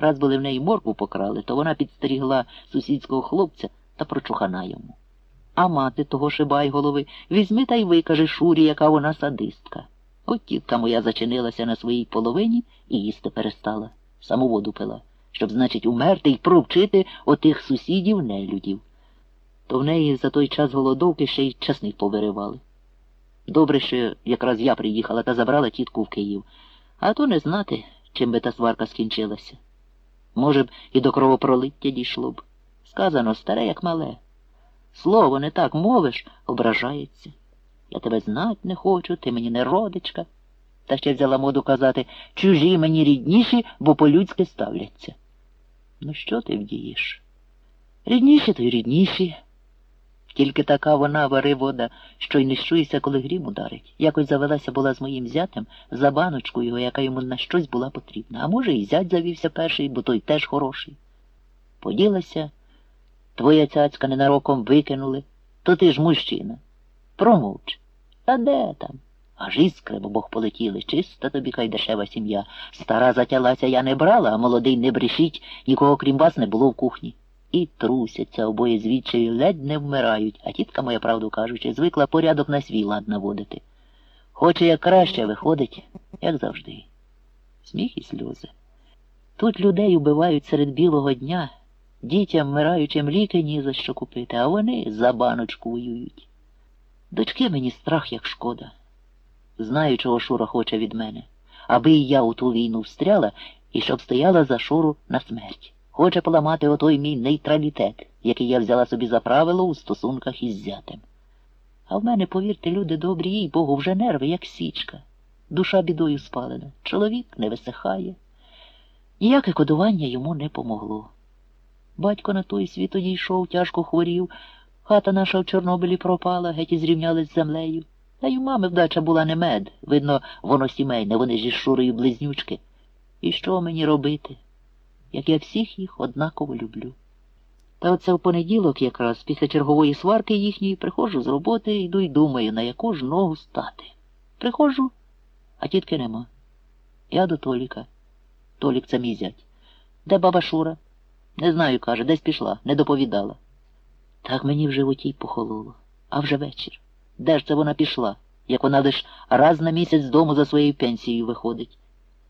Раз були в неї моркву покрали, то вона підстерігла сусідського хлопця та прочухана йому. А мати того шибайголови візьми та й викаже Шурі, яка вона садистка. От тітка моя зачинилася на своїй половині і їсти перестала. Саму воду пила, щоб, значить, умерти й провчити отих сусідів нелюдів. То в неї за той час голодовки ще й часник повиривали. Добре, що якраз я приїхала та забрала тітку в Київ, а то не знати, чим би та сварка скінчилася. Може б, і до кровопролиття дійшло б. Сказано старе, як мале. Слово не так мовиш, ображається. Я тебе знать не хочу, ти мені не родичка. Та ще взяла моду казати чужі мені рідніші, бо по-людськи ставляться. Ну, що ти вдієш? Рідніші то й рідніші. Тільки така вона вари вода, що й не щується, коли грім ударить. Якось завелася була з моїм зятем за баночку його, яка йому на щось була потрібна. А може, і зять завівся перший, бо той теж хороший. Поділася, твоя цяцька ненароком викинули, то ти ж мужчина. Промовч. Та де там? Аж іскри, бо Бог полетіли, чиста тобі хай дешева сім'я. Стара затялася я не брала, а молодий не брешіть, нікого крім вас не було в кухні. І трусяться обоє звідчаю, ледь не вмирають, а тітка моя, правду кажучи, звикла порядок на свій лад наводити. Хоче як краще виходить, як завжди. Сміх і сльози. Тут людей убивають серед білого дня, дітям вмираючим ліки ні за що купити, а вони за баночку воюють. Дочки мені страх, як шкода. Знаю, чого Шура хоче від мене, аби і я у ту війну встряла і щоб стояла за Шуру на смерть. Хоче поламати отой мій нейтралітет, який я взяла собі за правило у стосунках із зятем. А в мене, повірте, люди добрі, їй Богу, вже нерви, як січка. Душа бідою спалена. Чоловік не висихає. Ніяке кодування йому не помогло. Батько на той світ одійшов, тяжко хворів, хата наша в Чорнобилі пропала, геть і зрівнялись з землею. Та й у мами вдача була не мед. Видно, воно сімейне, вони із Шурою близнючки. І що мені робити? Як я всіх їх однаково люблю. Та оце в понеділок, якраз після чергової сварки їхньої, приходжу з роботи, йду й думаю, на яку ж ногу стати. Приходжу, а тітки нема. Я до Толіка. Толік це мій зять. Де баба Шура? Не знаю, каже, десь пішла, не доповідала. Так мені в животі й похололо. А вже вечір. Де ж це вона пішла, як вона лиш раз на місяць з дому за своєю пенсією виходить?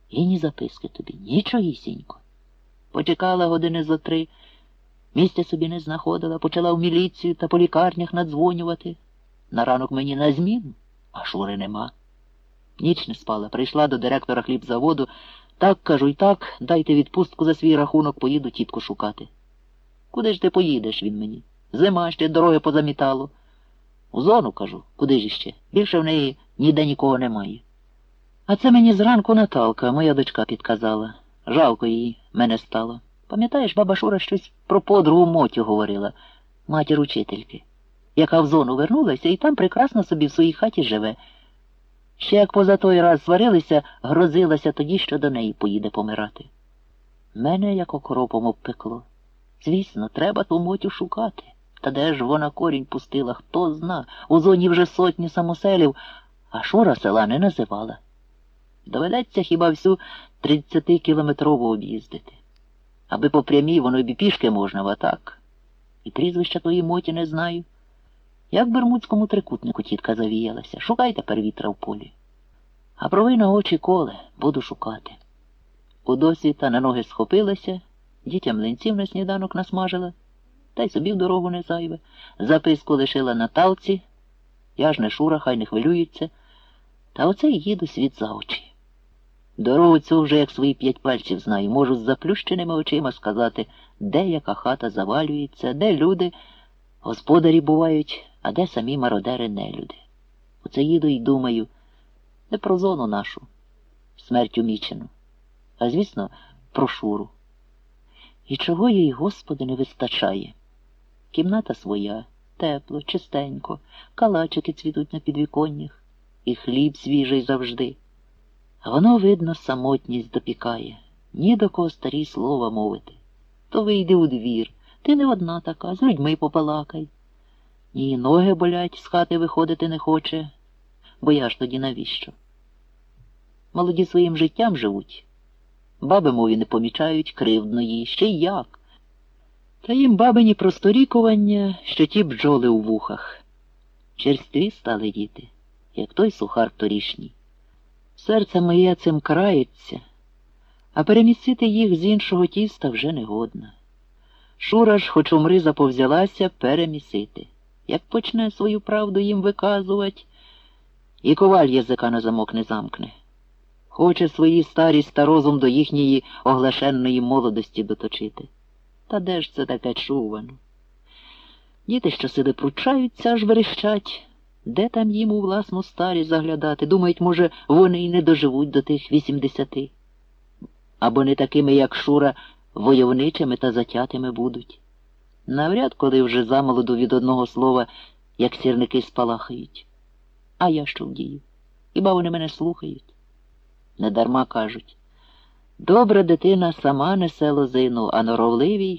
І ні записки тобі, нічогісінько. Почекала години зо три, місця собі не знаходила, почала в міліцію та по лікарнях надзвонювати. На ранок мені на зміну, а шури нема. Ніч не спала, прийшла до директора хлібзаводу. Так, кажу, і так, дайте відпустку за свій рахунок, поїду тітку шукати. Куди ж ти поїдеш він мені? Зима ще дороги позамітало. У зону, кажу, куди ж іще? Більше в неї ніде нікого немає. А це мені зранку Наталка, моя дочка, підказала. Жалко її мене стало. Пам'ятаєш, баба Шура щось про подругу Мотю говорила, матір учительки, яка в зону вернулася і там прекрасно собі в своїй хаті живе. Ще як поза той раз сварилися, грозилася тоді, що до неї поїде помирати. Мене як окропом обпекло. Звісно, треба ту мотю шукати. Та де ж вона корінь пустила, хто зна, у зоні вже сотні самоселів, а Шура села не називала. Доведеться хіба всю тридцятикілометрову об'їздити. Аби по прямій воно й пішки можна, а так. І прізвища тої моті не знаю. Як бермудському трикутнику тітка завіялася. Шукай тепер вітра в полі. А прови на очі коле, буду шукати. У досвіта на ноги схопилася, дітям ленців на сніданок насмажила, та й собі в дорогу не зайве. Записку лишила на талці. Я ж не шура, хай не хвилюється. Та оце й їду світ за очі. Дорогу цю вже як свої п'ять пальців знаю, можу з заплющеними очима сказати, де яка хата завалюється, де люди, господарі бувають, а де самі мародери нелюди. Оце їду і думаю, не про зону нашу, смертю мічену, а звісно, про шуру. І чого їй, Господи, не вистачає? Кімната своя, тепло, чистенько, калачики цвітуть на підвіконнях, і хліб свіжий завжди. Воно, видно, самотність допікає, ні до кого старі слова мовити. То вийди у двір, ти не одна така, з людьми попалакай. Ні, ноги болять, з хати виходити не хоче, бо я ж тоді навіщо? Молоді своїм життям живуть. Баби, мові, не помічають кривдно їй, ще й як. Та їм бабині просторікування, що ті бджоли у вухах. Черстві стали діти, як той сухар торішній. Серце моє цим крається, а перемістити їх з іншого тіста вже не годна. Шура ж, хоч умри, заповзялася перемісити. Як почне свою правду їм виказувати, і коваль язика на замок не замкне. Хоче свої старість та розум до їхньої оглашенної молодості доточити. Та де ж це таке чувано? Діти, що сиди пручаються, аж верещать. Де там їм у власну старість заглядати? Думають, може, вони й не доживуть до тих вісімдесяти. Або не такими, як Шура, войовничими та затятими будуть. Навряд, коли вже замолоду від одного слова, як сірники спалахають. А я що вдію? Хіба вони мене слухають? Недарма кажуть. Добра дитина сама несе лозину, а норовливій